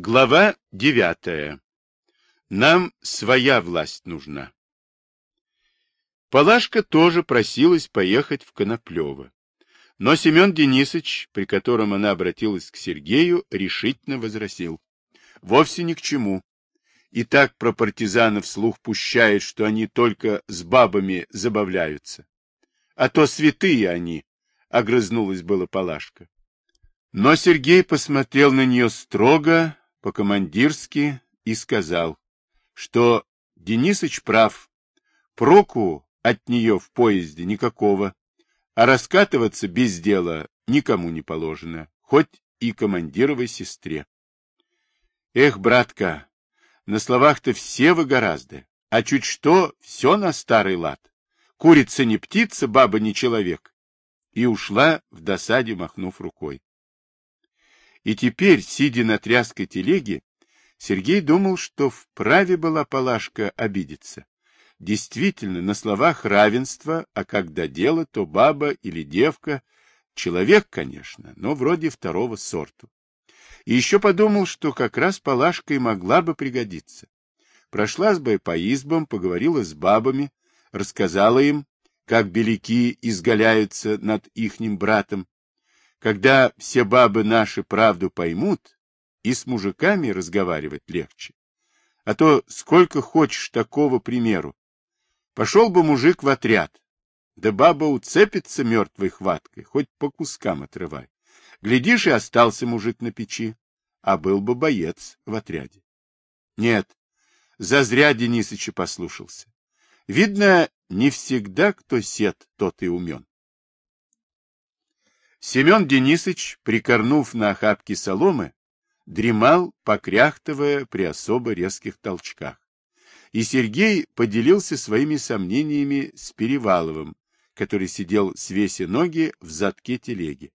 Глава девятая. Нам своя власть нужна. Палашка тоже просилась поехать в Коноплево. Но Семен Денисович, при котором она обратилась к Сергею, решительно возразил. Вовсе ни к чему. И так про партизанов слух пущает, что они только с бабами забавляются. А то святые они, — огрызнулась была Палашка. Но Сергей посмотрел на нее строго, по-командирски и сказал, что Денисыч прав, проку от нее в поезде никакого, а раскатываться без дела никому не положено, хоть и командировой сестре. Эх, братка, на словах-то все вы гораздо, а чуть что, все на старый лад. Курица не птица, баба не человек. И ушла в досаде, махнув рукой. И теперь, сидя на тряской телеге, Сергей думал, что вправе была Палашка обидеться. Действительно, на словах равенства, а когда дело, то баба или девка, человек, конечно, но вроде второго сорту. И еще подумал, что как раз Палашка и могла бы пригодиться. Прошлась бы по избам, поговорила с бабами, рассказала им, как беляки изгаляются над ихним братом, когда все бабы наши правду поймут, и с мужиками разговаривать легче. А то сколько хочешь такого примеру. Пошел бы мужик в отряд, да баба уцепится мертвой хваткой, хоть по кускам отрывай. Глядишь, и остался мужик на печи, а был бы боец в отряде. Нет, зазря Денисыча послушался. Видно, не всегда кто сед, тот и умен. Семен Денисович, прикорнув на охапке соломы, дремал, покряхтывая при особо резких толчках. И Сергей поделился своими сомнениями с Переваловым, который сидел, свеси ноги, в задке телеги.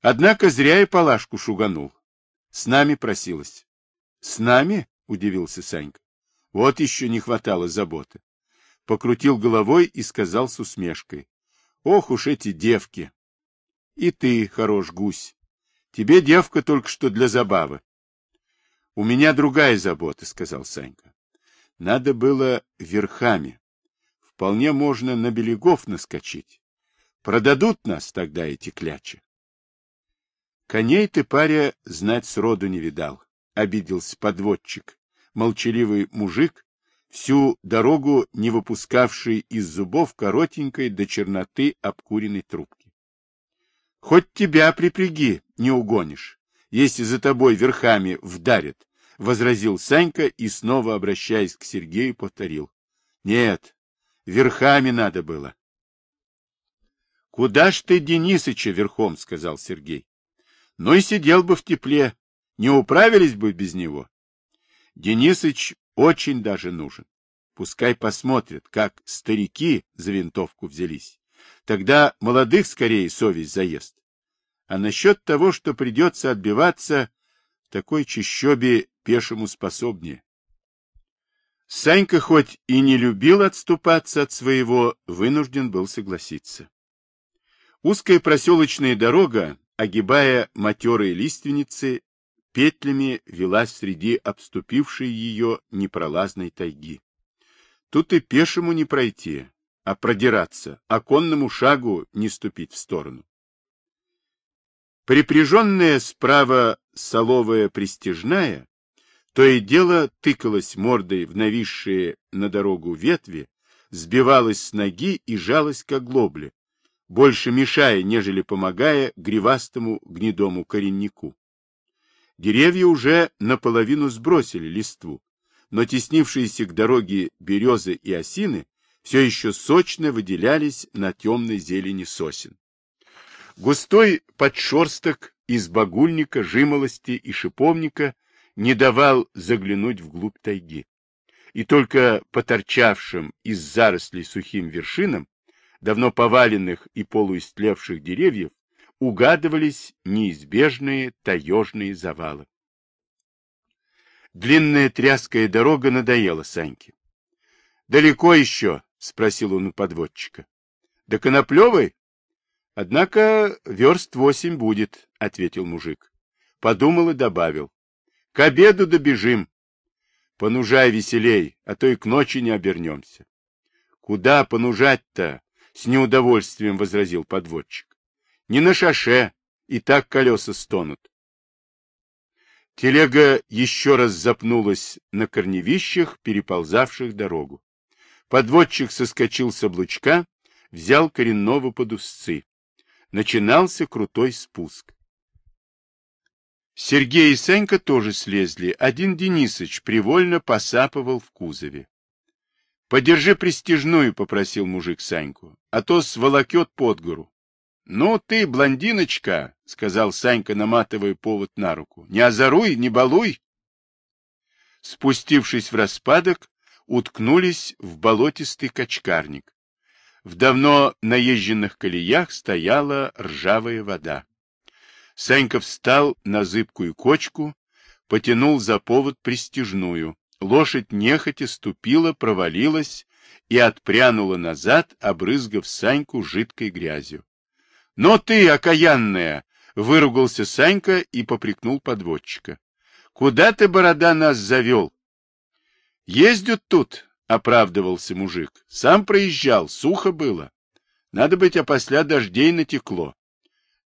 Однако зря и Палашку шуганул. С нами просилась. — С нами? — удивился Санька. — Вот еще не хватало заботы. Покрутил головой и сказал с усмешкой. — Ох уж эти девки! И ты хорош гусь. Тебе девка только что для забавы. — У меня другая забота, — сказал Санька. — Надо было верхами. Вполне можно на берегов наскочить. Продадут нас тогда эти клячи. Коней ты, паря, знать сроду не видал, — обиделся подводчик, молчаливый мужик, всю дорогу не выпускавший из зубов коротенькой до черноты обкуренной трубки. Хоть тебя припряги, не угонишь, если за тобой верхами вдарят, — возразил Санька и, снова обращаясь к Сергею, повторил. — Нет, верхами надо было. — Куда ж ты Денисыча верхом, — сказал Сергей. — Ну и сидел бы в тепле, не управились бы без него. Денисыч очень даже нужен. Пускай посмотрят, как старики за винтовку взялись. Тогда молодых скорее совесть заест. А насчет того, что придется отбиваться, такой чищобе пешему способнее. Санька хоть и не любил отступаться от своего, вынужден был согласиться. Узкая проселочная дорога, огибая матерые лиственницы, петлями велась среди обступившей ее непролазной тайги. Тут и пешему не пройти, а продираться, а конному шагу не ступить в сторону. Припряженная справа соловая пристежная, то и дело тыкалась мордой в нависшие на дорогу ветви, сбивалась с ноги и жалась к оглобле, больше мешая, нежели помогая гривастому гнедому кореннику. Деревья уже наполовину сбросили листву, но теснившиеся к дороге березы и осины все еще сочно выделялись на темной зелени сосен. Густой подшерсток из багульника, жимолости и шиповника не давал заглянуть вглубь тайги. И только по торчавшим из зарослей сухим вершинам, давно поваленных и полуистлевших деревьев, угадывались неизбежные таежные завалы. Длинная тряская дорога надоела Саньке. — Далеко еще? — спросил он у подводчика. — До Коноплевой? — Однако верст восемь будет, — ответил мужик. Подумал и добавил. К обеду добежим. Понужай веселей, а то и к ночи не обернемся. Куда понужать-то? С неудовольствием возразил подводчик. Не на шаше, и так колеса стонут. Телега еще раз запнулась на корневищах, переползавших дорогу. Подводчик соскочил с облучка, взял коренного под узцы. Начинался крутой спуск. Сергей и Санька тоже слезли. Один Денисыч привольно посапывал в кузове. — Подержи престижную, — попросил мужик Саньку, — а то сволокет под гору. — Ну ты, блондиночка, — сказал Санька, наматывая повод на руку, — не озоруй, не балуй. Спустившись в распадок, уткнулись в болотистый качкарник. В давно наезженных колеях стояла ржавая вода. Санька встал на зыбкую кочку, потянул за повод пристежную. Лошадь нехотя ступила, провалилась и отпрянула назад, обрызгав Саньку жидкой грязью. — Но ты, окаянная! — выругался Санька и попрекнул подводчика. — Куда ты, борода, нас завел? — Ездят тут, — оправдывался мужик. — Сам проезжал, сухо было. Надо быть, после дождей натекло.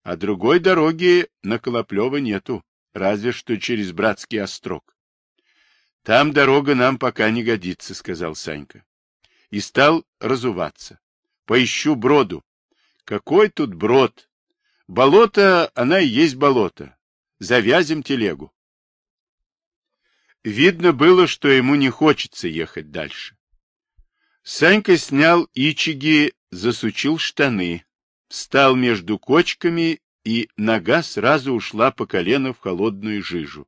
А другой дороги на Колоплево нету, разве что через Братский острог. Там дорога нам пока не годится, сказал Санька. И стал разуваться. Поищу броду. Какой тут брод? Болото, она и есть болото. Завязим телегу. Видно было, что ему не хочется ехать дальше. Санька снял ичиги, засучил штаны, встал между кочками, и нога сразу ушла по колено в холодную жижу.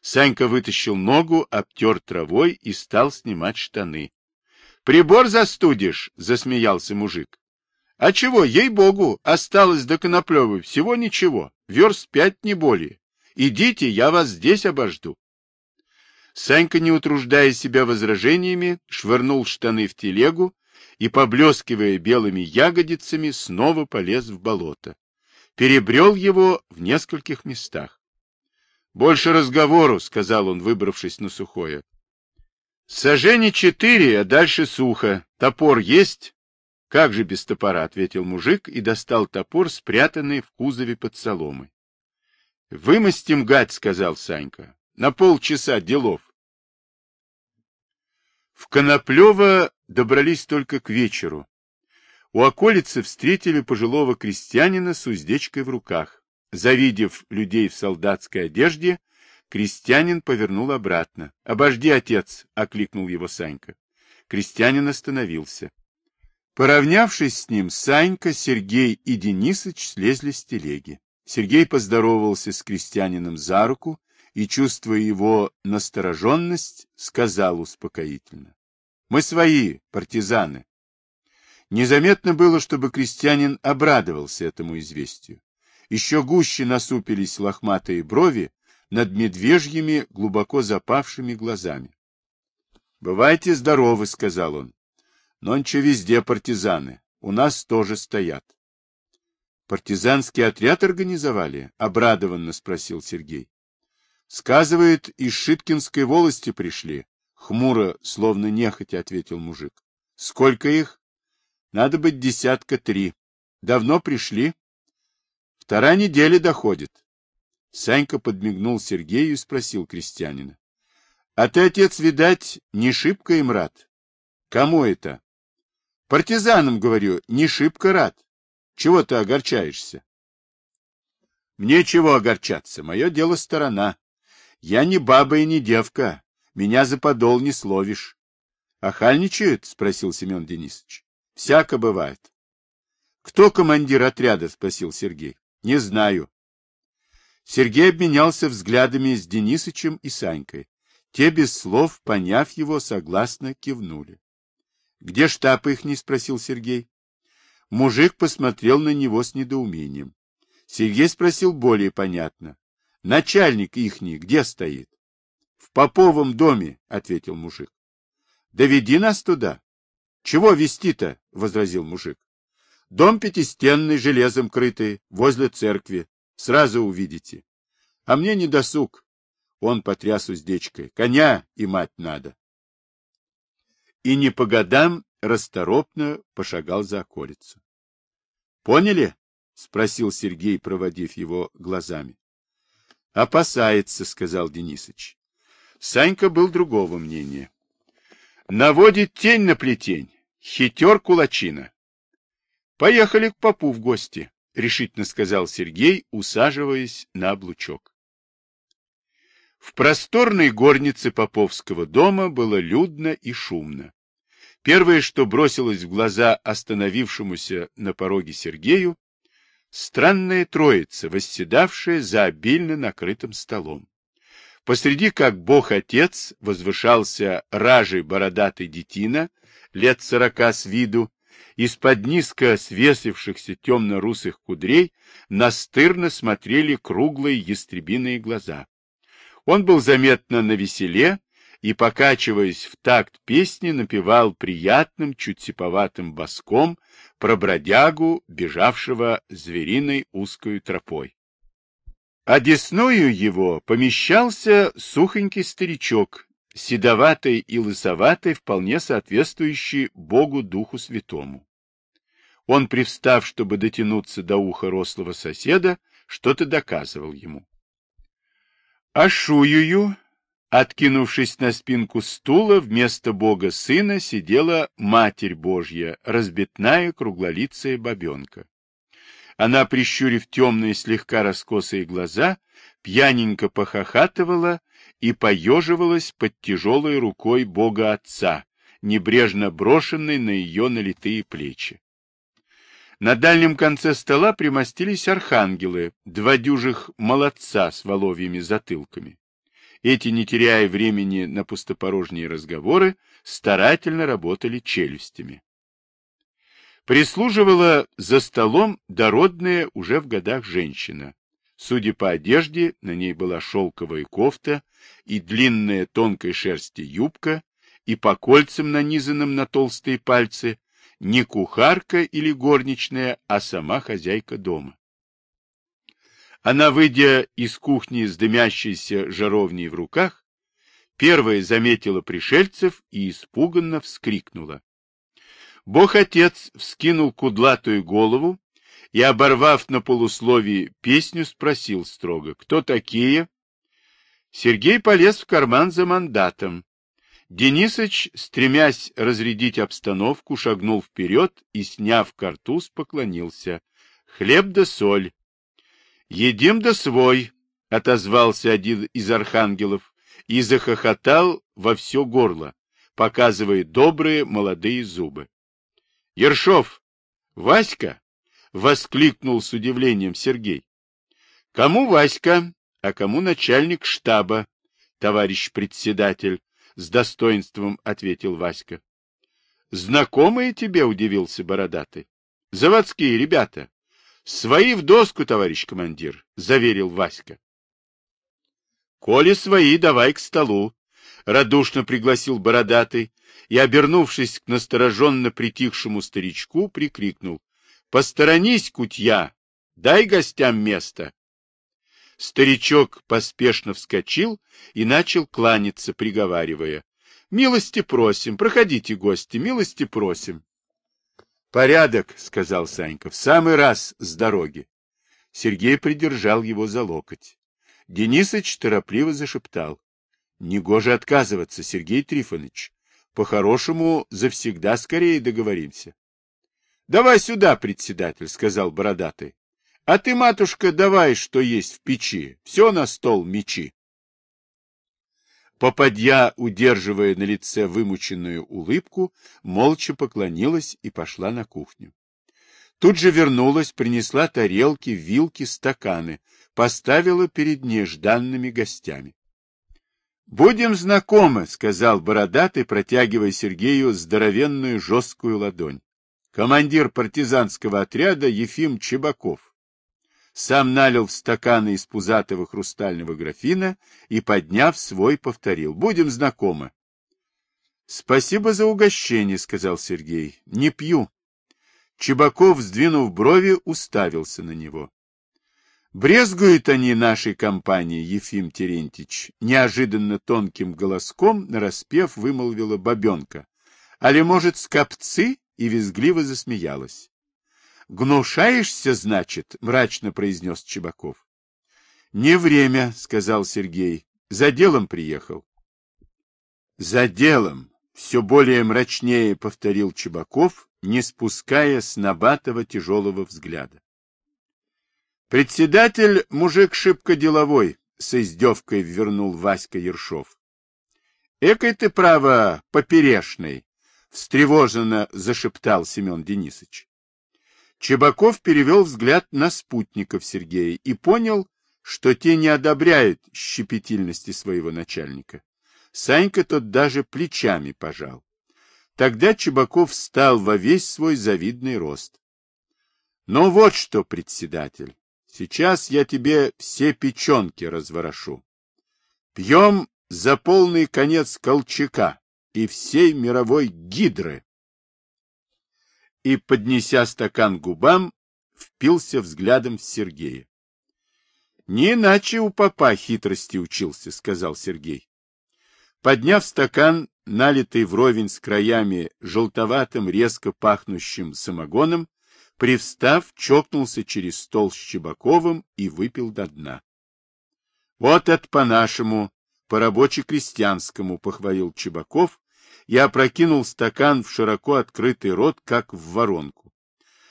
Санька вытащил ногу, обтер травой и стал снимать штаны. — Прибор застудишь, — засмеялся мужик. — А чего, ей-богу, осталось до Коноплевой всего ничего, верст пять не более. Идите, я вас здесь обожду. Санька, не утруждая себя возражениями, швырнул штаны в телегу и, поблескивая белыми ягодицами, снова полез в болото. Перебрел его в нескольких местах. «Больше разговору», — сказал он, выбравшись на сухое. «Сажени четыре, а дальше сухо. Топор есть?» «Как же без топора?» — ответил мужик и достал топор, спрятанный в кузове под соломой. «Вымостим гать», — сказал Санька. «На полчаса делов». В Коноплево добрались только к вечеру. У околицы встретили пожилого крестьянина с уздечкой в руках. Завидев людей в солдатской одежде, крестьянин повернул обратно. — Обожди, отец! — окликнул его Санька. Крестьянин остановился. Поравнявшись с ним, Санька, Сергей и Денисыч слезли с телеги. Сергей поздоровался с крестьянином за руку и, чувствуя его настороженность, сказал успокоительно. Мы свои, партизаны. Незаметно было, чтобы крестьянин обрадовался этому известию. Еще гуще насупились лохматые брови над медвежьими, глубоко запавшими глазами. — Бывайте здоровы, — сказал он. — Нонче везде партизаны. У нас тоже стоят. — Партизанский отряд организовали? — обрадованно спросил Сергей. — Сказывает, из Шиткинской волости пришли. Хмуро, словно нехотя, ответил мужик. — Сколько их? — Надо быть десятка три. Давно пришли? — Вторая неделя доходит. Санька подмигнул Сергею и спросил крестьянина. — А ты, отец, видать, не шибко им рад? — Кому это? — Партизанам, говорю, не шибко рад. Чего ты огорчаешься? — Мне чего огорчаться, мое дело сторона. Я не баба и не девка, меня за подол не словишь. — Охальничают? — спросил Семен Денисович. — Всяко бывает. — Кто командир отряда? — спросил Сергей. — Не знаю. Сергей обменялся взглядами с Денисычем и Санькой. Те без слов, поняв его, согласно кивнули. — Где штаб их? — не спросил Сергей. Мужик посмотрел на него с недоумением. Сергей спросил более понятно. — Начальник ихний где стоит? Поповом доме, — ответил мужик. — Доведи нас туда. — Чего вести-то? — возразил мужик. — Дом пятистенный, железом крытый, возле церкви. Сразу увидите. А мне не досуг. Он потряс уздечкой. Коня и мать надо. И не по годам расторопно пошагал за околицу. — Поняли? — спросил Сергей, проводив его глазами. — Опасается, — сказал Денисыч. Санька был другого мнения. Наводит тень на плетень, хитер кулачина. — Поехали к попу в гости, — решительно сказал Сергей, усаживаясь на облучок. В просторной горнице Поповского дома было людно и шумно. Первое, что бросилось в глаза остановившемуся на пороге Сергею, странная троица, восседавшая за обильно накрытым столом. Посреди, как бог-отец, возвышался ражий бородатый детина, лет сорока с виду, из-под низко свесившихся темно-русых кудрей настырно смотрели круглые ястребиные глаза. Он был заметно навеселе и, покачиваясь в такт песни, напевал приятным, чуть сиповатым боском про бродягу, бежавшего звериной узкою тропой. А десною его помещался сухонький старичок, седоватый и лысоватый, вполне соответствующий Богу Духу Святому. Он, привстав, чтобы дотянуться до уха рослого соседа, что-то доказывал ему. А Шуюю Откинувшись на спинку стула, вместо Бога Сына сидела Матерь Божья, разбитная круглолицая бабенка. Она, прищурив темные слегка раскосые глаза, пьяненько похохатывала и поеживалась под тяжелой рукой Бога Отца, небрежно брошенной на ее налитые плечи. На дальнем конце стола примостились архангелы, два дюжих молодца с воловьими затылками. Эти, не теряя времени на пустопорожние разговоры, старательно работали челюстями. Прислуживала за столом дородная уже в годах женщина. Судя по одежде, на ней была шелковая кофта и длинная тонкой шерсти юбка, и по кольцам, нанизанным на толстые пальцы, не кухарка или горничная, а сама хозяйка дома. Она, выйдя из кухни с дымящейся жаровней в руках, первая заметила пришельцев и испуганно вскрикнула. Бог-отец вскинул кудлатую голову и, оборвав на полусловии песню, спросил строго, кто такие? Сергей полез в карман за мандатом. Денисыч, стремясь разрядить обстановку, шагнул вперед и, сняв картуз, поклонился. Хлеб да соль, Едим да свой, — отозвался один из архангелов и захохотал во все горло, показывая добрые молодые зубы. — Ершов! Васька! — воскликнул с удивлением Сергей. — Кому Васька, а кому начальник штаба, товарищ председатель? — с достоинством ответил Васька. — Знакомые тебе, — удивился бородатый. — Заводские ребята. Свои в доску, товарищ командир, заверил Васька. Коли свои, давай к столу, радушно пригласил бородатый и, обернувшись к настороженно притихшему старичку, прикрикнул. Посторонись, кутья, дай гостям место. Старичок поспешно вскочил и начал кланяться, приговаривая. — Милости просим, проходите, гости, милости просим. Порядок, сказал Санька, в самый раз с дороги. Сергей придержал его за локоть. Денисыч торопливо зашептал. Негоже отказываться, Сергей Трифонович. По-хорошему, завсегда скорее договоримся. — Давай сюда, председатель, — сказал бородатый. — А ты, матушка, давай, что есть в печи. Все на стол мечи. Попадья, удерживая на лице вымученную улыбку, молча поклонилась и пошла на кухню. Тут же вернулась, принесла тарелки, вилки, стаканы, поставила перед нежданными гостями. — Будем знакомы, — сказал бородатый, протягивая Сергею здоровенную жесткую ладонь. Командир партизанского отряда Ефим Чебаков сам налил в стаканы из пузатого хрустального графина и, подняв свой, повторил. «Будем знакомы». «Спасибо за угощение», — сказал Сергей. «Не пью». Чебаков, сдвинув брови, уставился на него. Брезгуют они нашей компании, Ефим Терентьевич, неожиданно тонким голоском, нараспев, вымолвила бабенка. Али, может, скопцы? И визгливо засмеялась. Гнушаешься, значит, мрачно произнес Чебаков. Не время, сказал Сергей. За делом приехал. За делом, все более мрачнее повторил Чебаков, не спуская с Набатова тяжелого взгляда. Председатель мужик шибко деловой, с издевкой вернул Васька Ершов. Экой ты, право, поперешный, встревоженно зашептал Семен Денисович. Чебаков перевел взгляд на спутников Сергея и понял, что те не одобряют щепетильности своего начальника. Санька тот даже плечами пожал. Тогда Чебаков встал во весь свой завидный рост. — Ну вот что, председатель, Сейчас я тебе все печенки разворошу. Пьем за полный конец Колчака и всей мировой гидры. И, поднеся стакан губам, впился взглядом в Сергея. — Не иначе у папа хитрости учился, — сказал Сергей. Подняв стакан, налитый вровень с краями желтоватым, резко пахнущим самогоном, Привстав, чокнулся через стол с Чебаковым и выпил до дна. — Вот это по-нашему, по-рабоче-крестьянскому, — похвалил Чебаков и опрокинул стакан в широко открытый рот, как в воронку.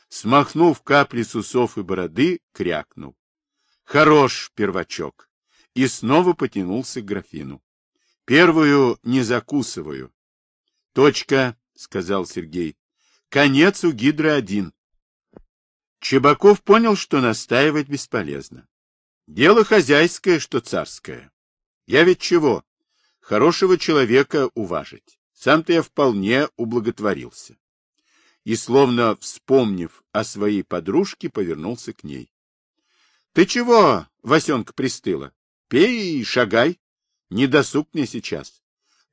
Смахнув капли с усов и бороды, крякнул. — Хорош, первачок! И снова потянулся к графину. — Первую не закусываю. — Точка, — сказал Сергей. — Конец у гидры один. Чебаков понял, что настаивать бесполезно. Дело хозяйское, что царское. Я ведь чего? Хорошего человека уважить. Сам-то я вполне ублаготворился. И, словно вспомнив о своей подружке, повернулся к ней. — Ты чего, Васенка, пристыла? Пей и шагай. Не досуг мне сейчас.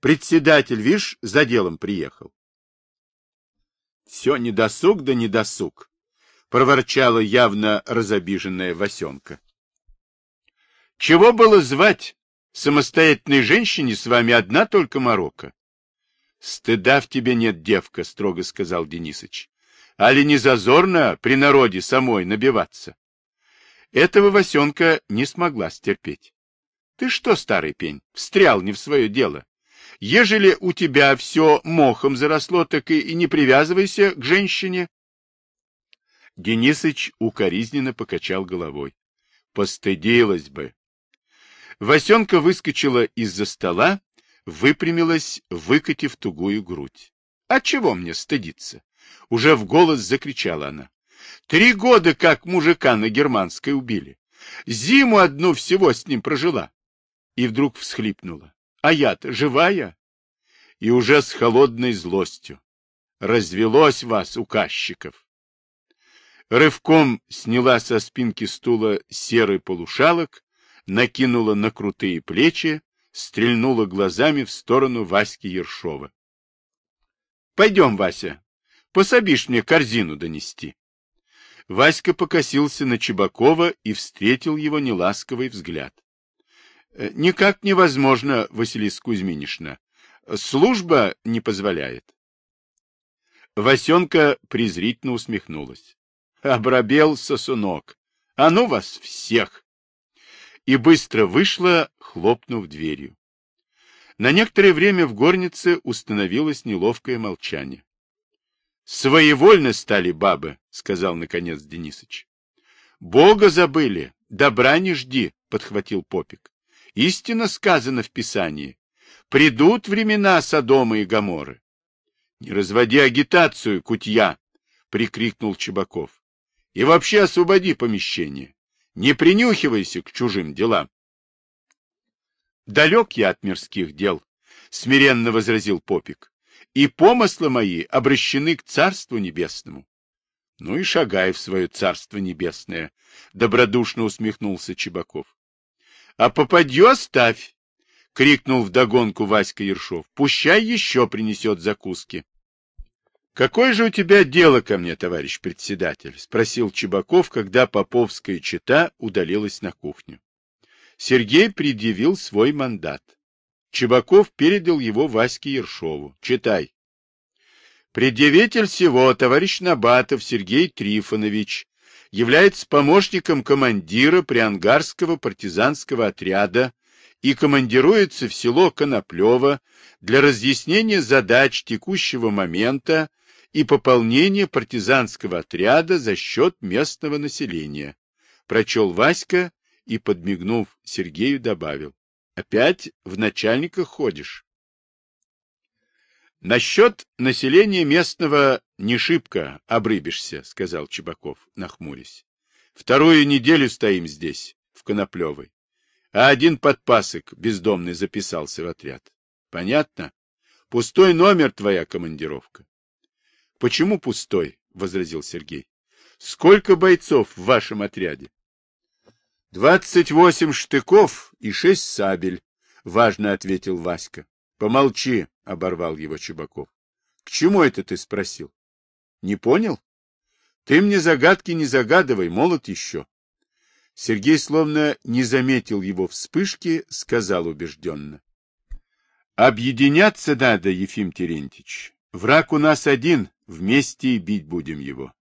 Председатель, видишь, за делом приехал. — Все недосуг да недосуг проворчала явно разобиженная Васенка. — Чего было звать? Самостоятельной женщине с вами одна только морока. — Стыда в тебе нет, девка, — строго сказал Денисыч. — Али не зазорно при народе самой набиваться? Этого Васенка не смогла стерпеть. — Ты что, старый пень, встрял не в свое дело? Ежели у тебя все мохом заросло, так и не привязывайся к женщине. Денисыч укоризненно покачал головой. Постыдилась бы. Васенка выскочила из-за стола, выпрямилась, выкатив тугую грудь. — А чего мне стыдиться? — уже в голос закричала она. — Три года как мужика на германской убили. Зиму одну всего с ним прожила. И вдруг всхлипнула. — А я-то живая? И уже с холодной злостью. Развелось вас, указчиков. Рывком сняла со спинки стула серый полушалок, накинула на крутые плечи, стрельнула глазами в сторону Васьки Ершова. — Пойдем, Вася, пособишь мне корзину донести. Васька покосился на Чебакова и встретил его неласковый взгляд. «Э, — Никак невозможно, Василиса Кузьминишна. Служба не позволяет. Васенка презрительно усмехнулась. Обрабел сосунок. А ну вас всех! И быстро вышла, хлопнув дверью. На некоторое время в горнице установилось неловкое молчание. — Своевольно стали бабы, — сказал наконец Денисыч. — Бога забыли, добра не жди, — подхватил Попик. — Истинно сказано в Писании. Придут времена Содома и Гоморы. — Не разводи агитацию, кутья! — прикрикнул Чебаков. И вообще освободи помещение. Не принюхивайся к чужим делам. Далек я от мирских дел, смиренно возразил Попик, и помыслы мои обращены к Царству Небесному. Ну и шагай в свое Царство Небесное, добродушно усмехнулся Чебаков. А попадью оставь, крикнул вдогонку Васька Ершов. Пущай еще принесет закуски. Какое же у тебя дело ко мне, товарищ председатель? Спросил Чебаков, когда Поповская чита удалилась на кухню. Сергей предъявил свой мандат. Чебаков передал его Ваське Ершову. Читай. Предъявитель всего, товарищ Набатов Сергей Трифонович, является помощником командира Приангарского партизанского отряда и командируется в село Коноплево для разъяснения задач текущего момента и пополнения партизанского отряда за счет местного населения. Прочел Васька и, подмигнув Сергею, добавил. Опять в начальниках ходишь. Насчет населения местного не шибко обрыбишься, сказал Чебаков, нахмурясь. Вторую неделю стоим здесь, в Коноплевой. А один подпасок бездомный записался в отряд. Понятно? Пустой номер твоя командировка. Почему пустой? возразил Сергей. Сколько бойцов в вашем отряде? Двадцать восемь штыков и шесть сабель, важно ответил Васька. Помолчи, оборвал его Чебаков. К чему это ты спросил? Не понял? Ты мне загадки не загадывай, молод еще. Сергей, словно не заметил его вспышки, сказал убежденно. Объединяться надо, Ефим Терентьевич. Враг у нас один, вместе и бить будем его.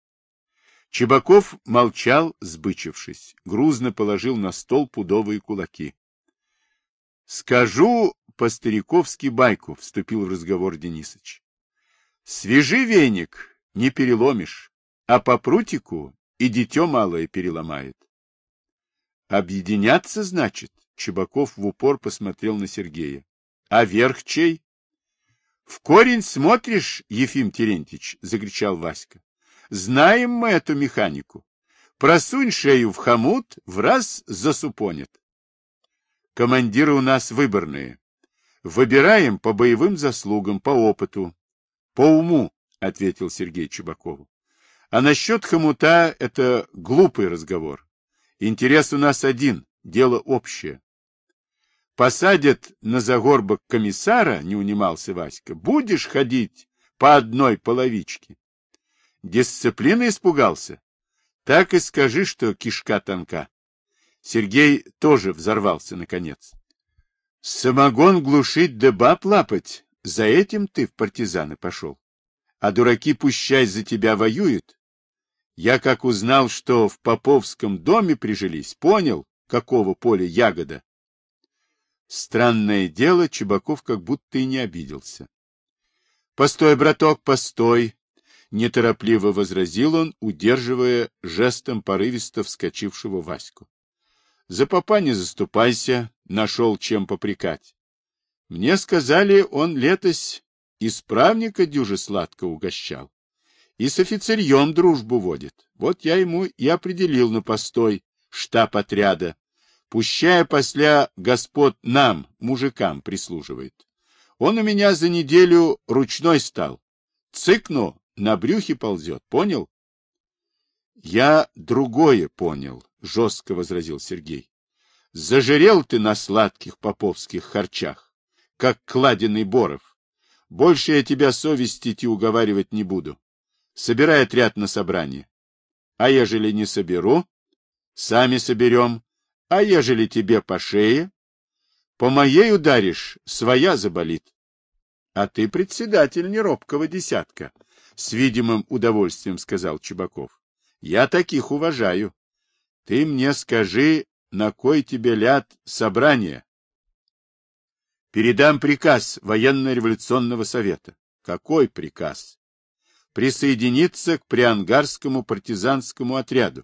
Чебаков молчал, сбычившись, грузно положил на стол пудовые кулаки. — Скажу по-стариковски байку, — вступил в разговор Денисыч. — Свежи веник, не переломишь, а по прутику и дитё малое переломает. — Объединяться, значит? — Чебаков в упор посмотрел на Сергея. — А верх чей? — В корень смотришь, Ефим Терентьевич, — закричал Васька. Знаем мы эту механику. Просунь шею в хомут, в раз засупонит. Командиры у нас выборные. Выбираем по боевым заслугам, по опыту. По уму, ответил Сергей Чубакову. А насчет хомута это глупый разговор. Интерес у нас один, дело общее. Посадят на загорбок комиссара, не унимался Васька, будешь ходить по одной половичке. Дисциплины испугался? Так и скажи, что кишка тонка. Сергей тоже взорвался, наконец. Самогон глушить да баб лапать, за этим ты в партизаны пошел. А дураки пущай за тебя воюют. Я как узнал, что в Поповском доме прижились, понял, какого поля ягода. Странное дело, Чебаков как будто и не обиделся. — Постой, браток, постой, неторопливо возразил он, удерживая жестом порывисто вскочившего Ваську. За попа не заступайся, нашел чем попрекать. Мне сказали, он летось исправника дюже сладко угощал. И с офицерьем дружбу водит. Вот я ему и определил на постой штаб отряда, пущая после господ нам, мужикам, прислуживает. Он у меня за неделю ручной стал. Цыкну, на брюхе ползет, понял? Я другое понял, жестко возразил Сергей. Зажирел ты на сладких поповских харчах, как кладенный Боров. Больше я тебя совестить и уговаривать не буду. Собирай отряд на собрание. А ежели не соберу, сами соберем. А ежели тебе по шее, по моей ударишь, своя заболит. А ты председатель неробкого десятка. — с видимым удовольствием сказал Чебаков. — Я таких уважаю. Ты мне скажи, на кой тебе ляд собрание? — Передам приказ военно-революционного совета. — Какой приказ? — Присоединиться к Приангарскому партизанскому отряду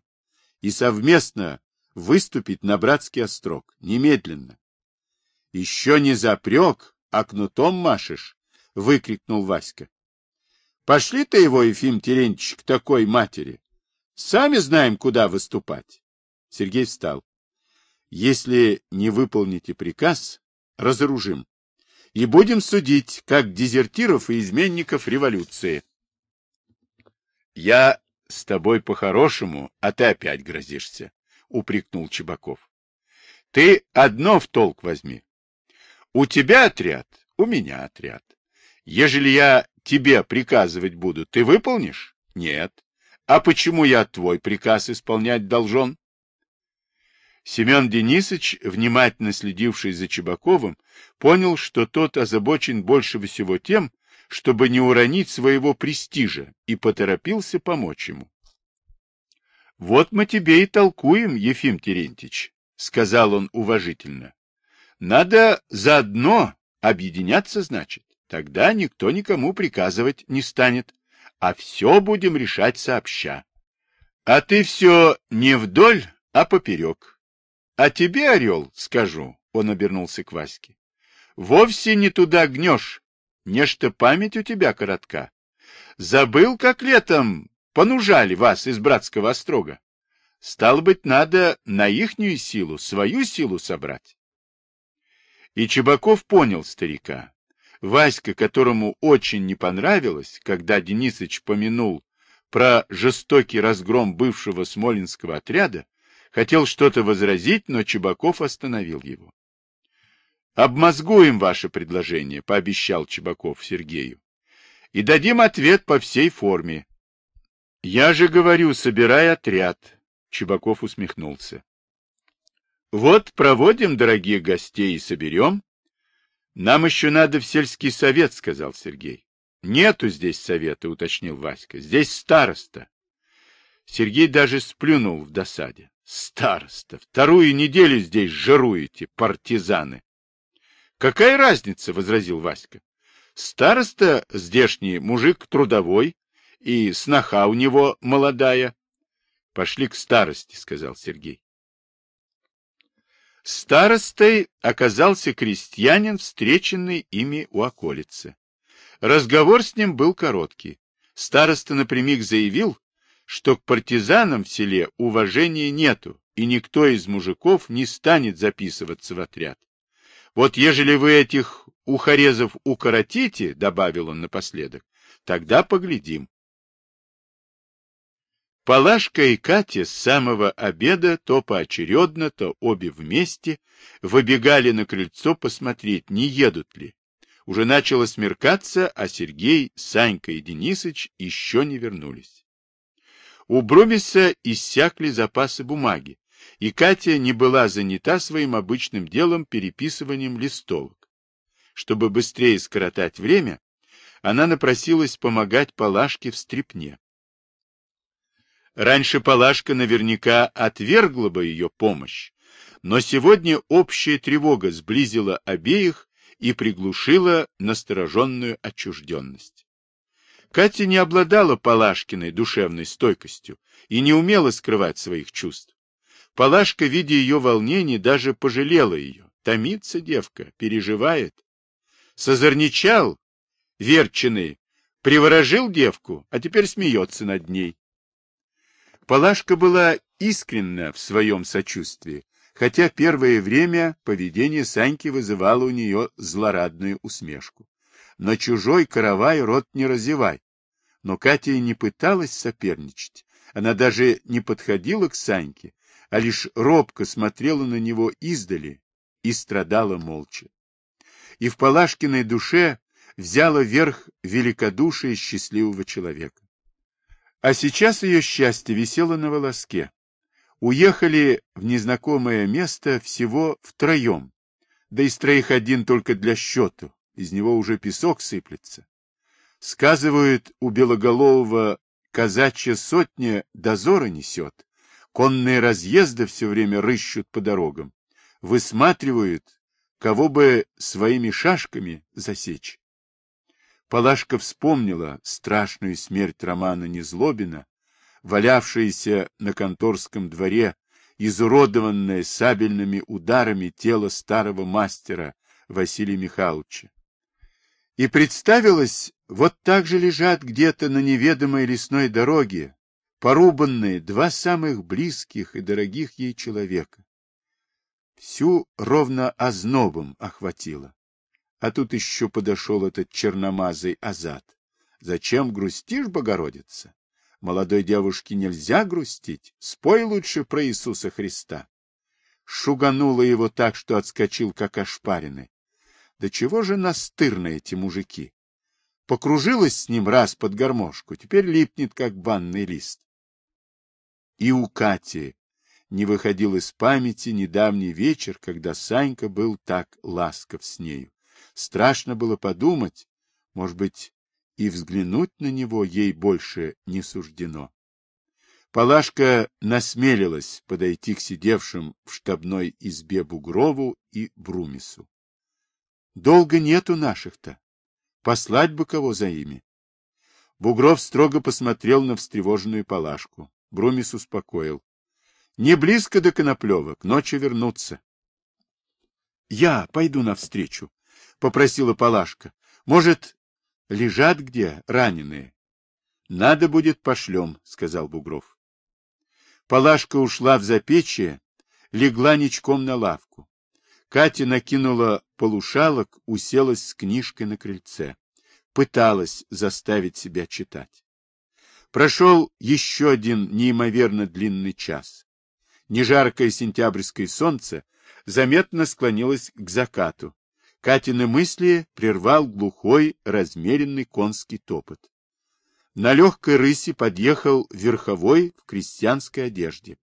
и совместно выступить на братский острог. Немедленно. — Еще не запрек, а кнутом машешь? — выкрикнул Васька. Пошли ты его, Ефим Терентьевич, к такой матери. Сами знаем, куда выступать. Сергей встал. Если не выполните приказ, разоружим. И будем судить, как дезертиров и изменников революции. Я с тобой по-хорошему, а ты опять грозишься, — упрекнул Чебаков. Ты одно в толк возьми. У тебя отряд, у меня отряд. Ежели я тебе приказывать буду, ты выполнишь? Нет. А почему я твой приказ исполнять должен? Семен Денисович, внимательно следивший за Чебаковым, понял, что тот озабочен больше всего тем, чтобы не уронить своего престижа, и поторопился помочь ему. — Вот мы тебе и толкуем, Ефим Терентьевич, — сказал он уважительно. — Надо заодно объединяться, значит. Тогда никто никому приказывать не станет, а все будем решать сообща. А ты все не вдоль, а поперек. А тебе, орел, скажу, — он обернулся к Ваське, — вовсе не туда гнешь, нечто память у тебя коротка. Забыл, как летом понужали вас из братского острога. Стало быть, надо на ихнюю силу, свою силу собрать. И Чебаков понял старика. Васька, которому очень не понравилось, когда Денисыч помянул про жестокий разгром бывшего смолинского отряда, хотел что-то возразить, но Чебаков остановил его. «Обмозгуем ваше предложение», — пообещал Чебаков Сергею, «и дадим ответ по всей форме». «Я же говорю, собирай отряд», — Чебаков усмехнулся. «Вот проводим дорогих гостей и соберем, нам еще надо в сельский совет, сказал Сергей. Нету здесь совета, уточнил Васька. Здесь староста. Сергей даже сплюнул в досаде. Староста, вторую неделю здесь жируете, партизаны. Какая разница, возразил Васька. Староста здешний мужик трудовой, и сноха у него молодая. Пошли к старости, сказал Сергей. Старостой оказался крестьянин, встреченный ими у околицы. Разговор с ним был короткий. Староста напрямик заявил, что к партизанам в селе уважения нету, и никто из мужиков не станет записываться в отряд. Вот ежели вы этих ухорезов укоротите, — добавил он напоследок, — тогда поглядим. Палашка и Катя с самого обеда то поочередно, то обе вместе выбегали на крыльцо посмотреть, не едут ли. Уже начало смеркаться, а Сергей, Санька и Денисыч еще не вернулись. У Брумиса иссякли запасы бумаги, и Катя не была занята своим обычным делом переписыванием листовок. Чтобы быстрее скоротать время, она напросилась помогать Палашке в стрипне. Раньше Палашка наверняка отвергла бы ее помощь, но сегодня общая тревога сблизила обеих и приглушила настороженную отчужденность. Катя не обладала Палашкиной душевной стойкостью и не умела скрывать своих чувств. Палашка, видя ее волнение, даже пожалела ее. Томится девка, переживает. Созорничал, верченый, приворожил девку, а теперь смеется над ней. Палашка была искренна в своем сочувствии, хотя первое время поведение Саньки вызывало у нее злорадную усмешку. Но чужой каравай рот не разевай. Но Катя и не пыталась соперничать. Она даже не подходила к Саньке, а лишь робко смотрела на него издали и страдала молча. И в Палашкиной душе взяла верх великодушие счастливого человека. А сейчас ее счастье висело на волоске. Уехали в незнакомое место всего втроем, да из троих один только для счету, из него уже песок сыплется. Сказывают, у белоголового казачья сотня дозора несет, конные разъезды все время рыщут по дорогам, высматривают, кого бы своими шашками засечь. Палашка вспомнила страшную смерть Романа Незлобина, валявшееся на конторском дворе, изуродованное сабельными ударами тело старого мастера Василия Михайловича. И представилось, вот так же лежат где-то на неведомой лесной дороге, порубанные два самых близких и дорогих ей человека. Всю ровно ознобом охватило. А тут еще подошел этот черномазый Азат. Зачем грустишь, Богородица? Молодой девушке нельзя грустить. Спой лучше про Иисуса Христа. Шуганула его так, что отскочил, как ошпаренный. Да чего же настырны эти мужики? Покружилась с ним раз под гармошку, теперь липнет, как банный лист. И у Кати не выходил из памяти недавний вечер, когда Санька был так ласков с нею. Страшно было подумать, может быть, и взглянуть на него ей больше не суждено. Палашка насмелилась подойти к сидевшим в штабной избе Бугрову и Брумису. — Долго нету наших-то. Послать бы кого за ими. Бугров строго посмотрел на встревоженную Палашку. Брумис успокоил. — Не близко до Коноплева, к ночи вернуться. — Я пойду навстречу, — попросила Палашка. — Может, лежат где раненые? — Надо будет пошлем, — сказал Бугров. Палашка ушла в запечье, легла ничком на лавку. Катя накинула полушалок, уселась с книжкой на крыльце. Пыталась заставить себя читать. Прошел еще один неимоверно длинный час. Нежаркое сентябрьское солнце заметно склонилось к закату. Катины мысли прервал глухой, размеренный конский топот. На легкой рыси подъехал верховой в крестьянской одежде.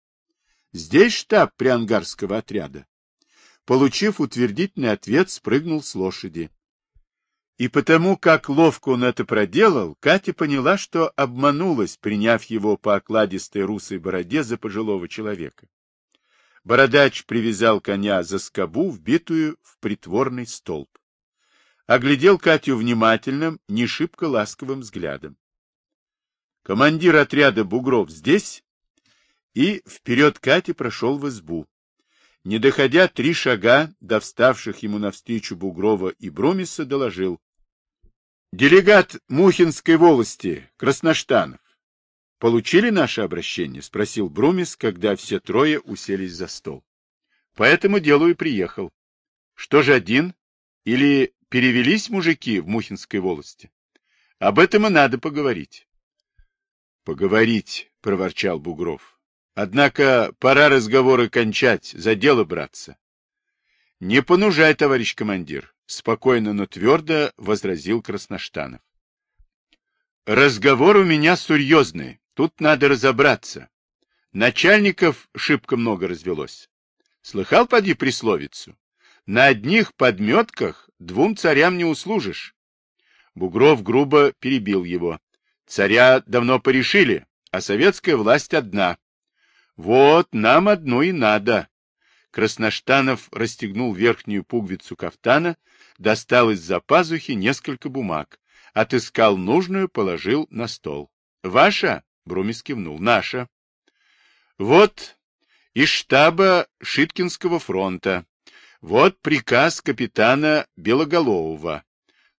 Здесь штаб приангарского отряда. Получив утвердительный ответ, спрыгнул с лошади. И потому, как ловко он это проделал, Катя поняла, что обманулась, приняв его по окладистой русой бороде за пожилого человека. Бородач привязал коня за скобу, вбитую в притворный столб. Оглядел Катю внимательным, не шибко ласковым взглядом. Командир отряда Бугров здесь? И вперед Кати прошел в избу. Не доходя три шага до вставших ему навстречу Бугрова и Брумиса, доложил. Делегат Мухинской волости, Красноштанов. Получили наше обращение? Спросил Брумис, когда все трое уселись за стол. По этому делу и приехал. Что же один? Или перевелись мужики в Мухинской волости? Об этом и надо поговорить. Поговорить, проворчал Бугров. Однако пора разговоры кончать, за дело браться. Не понужай, товарищ командир, спокойно, но твердо возразил Красноштанов. Разговор у меня серьезный, тут надо разобраться. Начальников шибко много развелось. Слыхал, поди, присловицу? На одних подметках двум царям не услужишь. Бугров грубо перебил его. Царя давно порешили, а советская власть одна. Вот нам одно и надо. Красноштанов расстегнул верхнюю пуговицу кафтана, достал из-за пазухи несколько бумаг, отыскал нужную, положил на стол. — Ваша? — Брумис кивнул. — Наша. — Вот из штаба Шиткинского фронта. Вот приказ капитана Белоголового.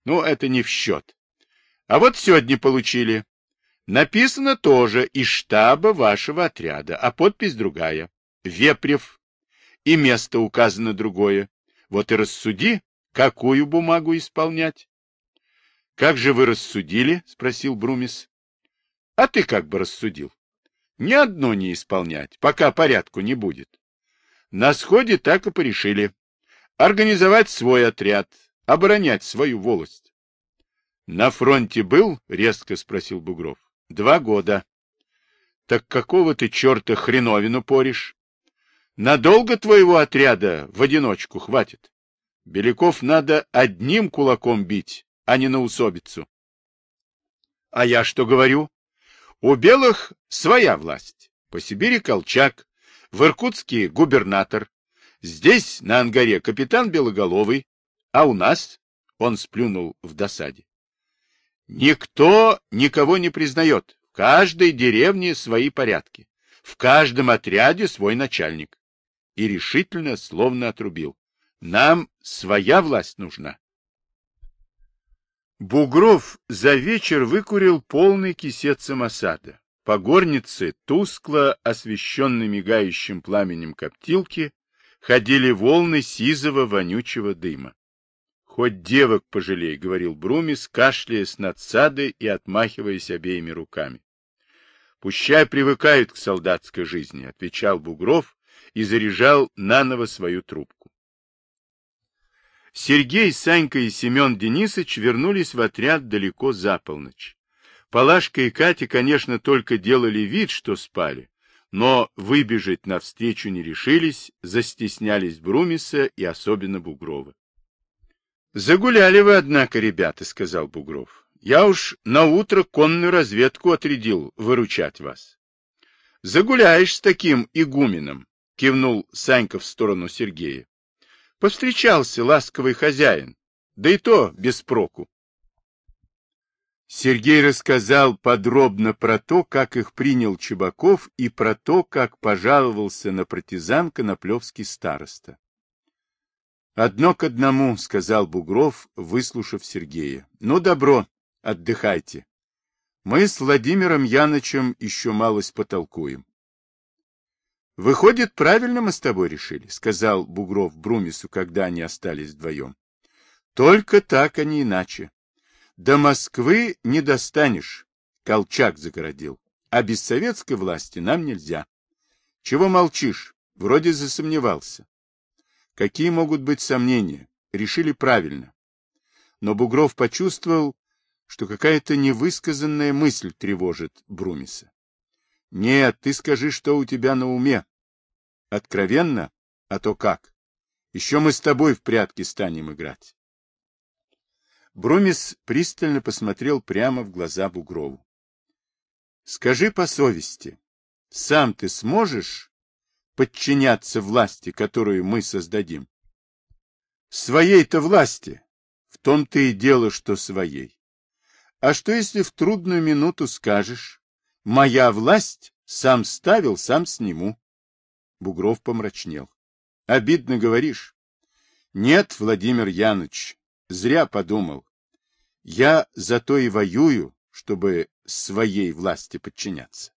Ну, это не в счет. А вот сегодня получили. Написано тоже из штаба вашего отряда, а подпись другая. Вепрев. И место указано другое. Вот и рассуди, какую бумагу исполнять. — Как же вы рассудили? — спросил Брумис. — А ты как бы рассудил? — Ни одно не исполнять, пока порядку не будет. На сходе так и порешили. Организовать свой отряд, оборонять свою волость. На фронте был? резко спросил Бугров. Два года. Так какого ты черта хреновину поришь? Надолго твоего отряда в одиночку хватит. Беляков надо одним кулаком бить, а не на усобицу. А я что говорю? У белых своя власть. По Сибири Колчак, в Иркутске губернатор. Здесь, на Ангаре, капитан Белоголовый. А у нас? Он сплюнул в досаде. Никто никого не признает. В каждой деревне свои порядки. В каждом отряде свой начальник. И решительно, словно отрубил. Нам своя власть нужна. Бугров за вечер выкурил полный кисет самосада. По горнице, тускло освещенной мигающим пламенем коптилки, ходили волны сизого вонючего дыма. Хоть девок пожалей, — говорил Брумис, кашляя с надсады и отмахиваясь обеими руками. — Пущай привыкают к солдатской жизни, — отвечал Бугров и заряжал наново свою трубку. Сергей, Санька и Семен Денисович вернулись в отряд далеко за полночь. Палашка и Катя, конечно, только делали вид, что спали, но выбежать навстречу не решились, застеснялись Брумиса и особенно Бугрова. — Загуляли вы, однако, ребята, — сказал Бугров. — Я уж на утро конную разведку отрядил выручать вас. — Загуляешь с таким игуменом, — кивнул Санька в сторону Сергея. Повстречался ласковый хозяин, да и то без проку. Сергей рассказал подробно про то, как их принял Чебаков, и про то, как пожаловался на партизан Коноплевский староста. «Одно к одному», — сказал Бугров, выслушав Сергея. «Ну, добро, отдыхайте. Мы с Владимиром Янычем еще малость потолкуем». «Выходит, правильно мы с тобой решили», — сказал Бугров Брумису, когда они остались вдвоем. «Только так, а не иначе. До Москвы не достанешь, Колчак загородил, а без советской власти нам нельзя. Чего молчишь? Вроде засомневался. Какие могут быть сомнения? Решили правильно. Но Бугров почувствовал, что какая-то невысказанная мысль тревожит Брумиса. Нет, ты скажи, что у тебя на уме. Откровенно? А то как? Еще мы с тобой в прятки станем играть. Брумис пристально посмотрел прямо в глаза Бугрову. — Скажи по совести, сам ты сможешь подчиняться власти, которую мы создадим? — Своей-то власти. В том-то и дело, что своей. А что, если в трудную минуту скажешь, моя власть, сам ставил, сам сниму? Бугров помрачнел. — Обидно говоришь. — Нет, Владимир Яныч, Зря подумал. Я зато и воюю, чтобы своей власти подчиняться.